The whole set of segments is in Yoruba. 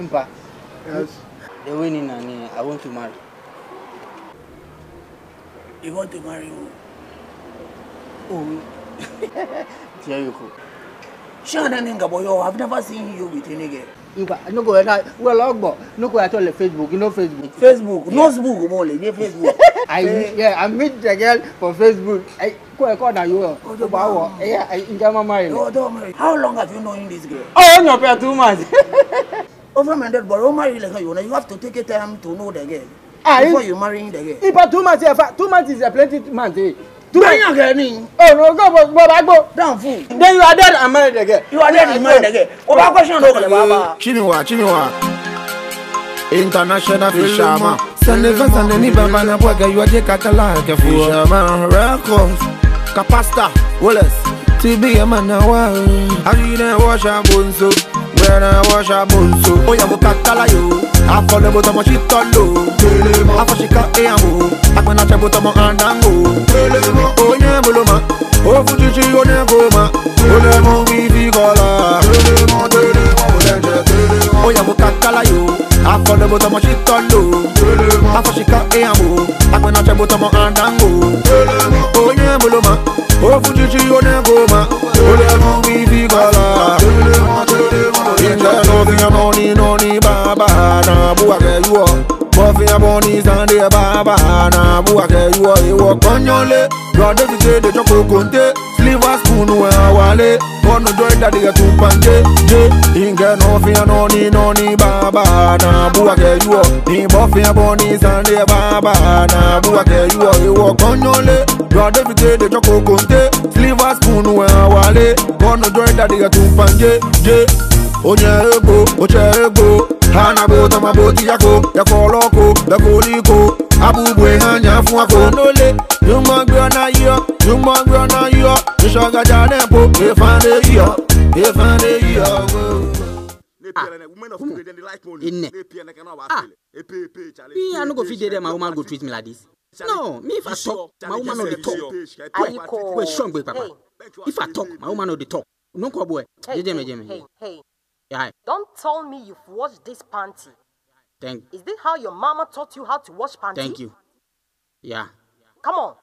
Mpa. Yes. The winning ni nani, uh, I want to marry. You want to marry who? Oh. Jericho. Shana Ningaboyo, I've never seen you with any girl. Mpa, no go ena, well But no go at all Facebook, you know Facebook. Facebook, yeah. no Facebook mole, yeah Facebook. I yeah, I meet the girl for Facebook. I go I call na you. Oh, the power. Yeah, I in my marry. Oh, don't marry. How long have you known this girl? Oh, no, for two months. over minded but ó marry like you know you have to take time to know the girl ah, before you marry the girl. ibà two months yẹn two months is a plenty months. Bẹ́ẹ̀ni àgẹ̀ ni. Ọ̀rọ̀ ọgọ́ bọ̀ bá gbọ́. Dáhùn fún. Then you are dead and married again. You are dead and married again. O bá question ló kọlẹ̀ bàbá. Chinua Chinua international fisherman. Saneva saneni baba na bwaga yuaje kakala ke fisherman records. Kapasta Wallace. Tibi ya manawa. Ajina washa bonzo. When I wash a bonzo Ó yẹ mo ká kálá yo Afọlẹ̀ mo tọmọ sí tọ́lò Afọ̀ṣìkà èèmọ̀ Apẹ̀nàṣẹ mo tọmọ àdángò Oyè mo ló ma Ó fún títí ó ní kó ma Ó lè mú fífi kọ́lá Ó yẹ mo ká kálá yo Afọlẹ̀ mo tọmọ sí tọ́lò Afọ̀ṣìkà èèmọ̀ Apẹ̀nàṣẹ mo tọmọ àdángò. de baba na buwake iwọ iwọ kọnyọle lọdẹ tètè de jọkọ kòńté silver spoon wẹ wálé bọnu jọ ìdádì yẹ tún pàǹdé jẹ ìǹkẹ náà fi hàn náà ní náà ní baba na buwake iwọ ìbọn fi hàn bọ ní sànńdé baba na buwake iwọ iwọ kọnyọle lọdẹ tètè de jọkọ kòńté silver spoon wẹ wálé bọnu jọ ìdádì yẹ tún pàǹdé jẹ onye ego oche ego hana bota maboti yako yako loko yako liko abubwe hanya fún ako nole yuma gbe na yo yuma gbe ona yo isoga jane po efande yo efande yo ah. ah, ah I no go fit dey there. My woman go treat me like this. No, me if I talk, my woman no dey talk. Ayiko, wait, strong boy, papa. If I talk, my woman no dey talk. No, boy. Hey, hey, hey, hey. Yeah. Don't tell me you've washed this panty. Thank. Is this how your mama taught you how to wash panty? Thank you. Yeah. Come on.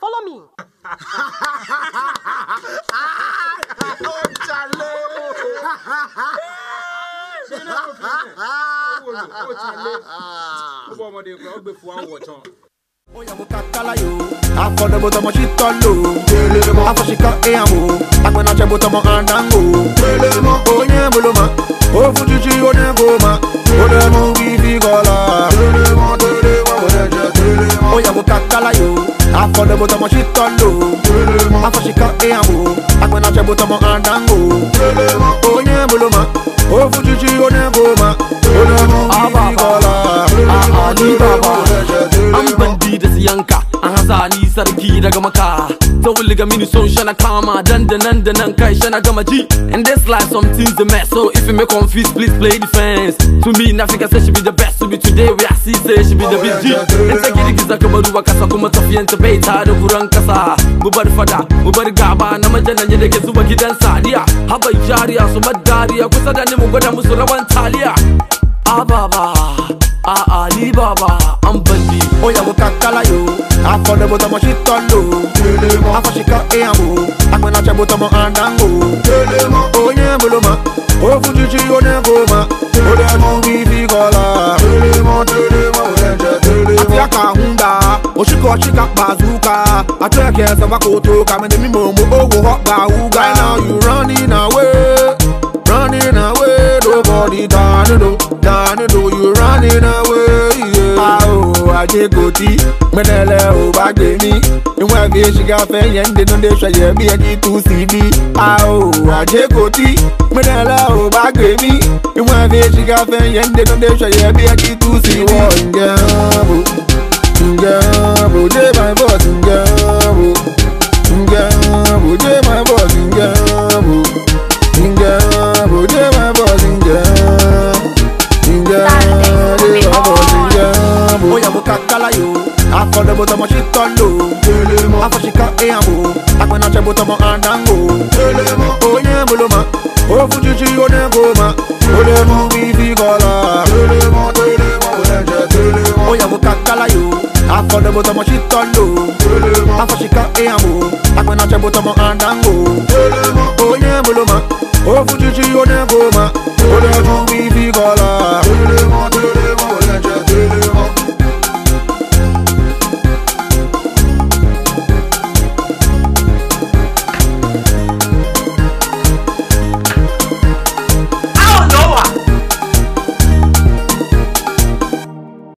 Follow me. oh, Oya mo kakala yo, afọdọ mo tọmọ si tọlo, afọsi ka eyan mo, agbẹnasẹ mo tọmọ andango, onye boloma. an hasa ni sarki daga maka ta wulga mini son shana kama dan da nan da kai shana gama ji and this life something's the mess so if you make fist please play defense to me na fika say she be the best to be today we are see say she be the best ji in ta gidi giza kamar ruwa kasa kuma tafiyan ta bai ta da furan kasa mu bar fada mu bar gaba na majalan ya dake zuba gidan sadiya haba jariya su madariya kusa da ni mu gwada musu rawan taliya ababa ah, a ah, ali ah, baba an bandi oya mu kakkala yo afọlẹ bọtọmọ sí tọlọ afọsíkà ìyàwó agbẹnàṣẹ bọtọmọ àdáwò oyè bolomọ òfin títí onígbòmọ olùyàmọ fífi kọlà àfíàkà ń gbà òṣìkọ ṣìkà pàzùkà àtúnyẹkẹ ẹsẹmọ kòtò kàmínì mímọ mọ owó ọgbà wúgà. right now you running away running away nobody dánido dánido you running away. a ò ajé kò tí mẹlẹlẹ o bá gbé mi níwọ̀n ẹ̀fí ṣìgá fẹ́ yẹn ń denú dé ṣẹ̀yẹ̀ bí ẹni tú sí bí a ò àjẹ́ kò tí mẹlẹlẹ ò bá gbé mi níwọ̀n ẹ̀fí ṣìgá fẹ́ yẹn ń denú dé ṣẹ̀yẹ̀ bí ẹni tú sí bí. ìwọ ǹjẹ́ bò ǹjẹ́ bò dé my boss ǹjẹ́ bò ǹjẹ́ bò dé my boss ǹjẹ́ bò ǹjẹ́ bò dé my boss ǹjẹ́ ǹjẹ́ dé my boss ǹjẹ́ bò. ó yà mú kakala yòó afọdọgbọ tọmọ ṣe tọ lò afọṣìkà ìyàwó apẹnaṣẹgbọ tọmọ àdánwò oyè bolomọ ó fún títí ó ní kó mọ ó lè mú bíbí kọlá ó yàgò kàkálà yòó afọdọgbọ tọmọ ṣe tọ lò afọṣìkà ìyàwó apẹnaṣẹgbọ tọmọ àdánwò oyè bolomọ ó fún títí ó ní kó mọ ó lè mú bíbí.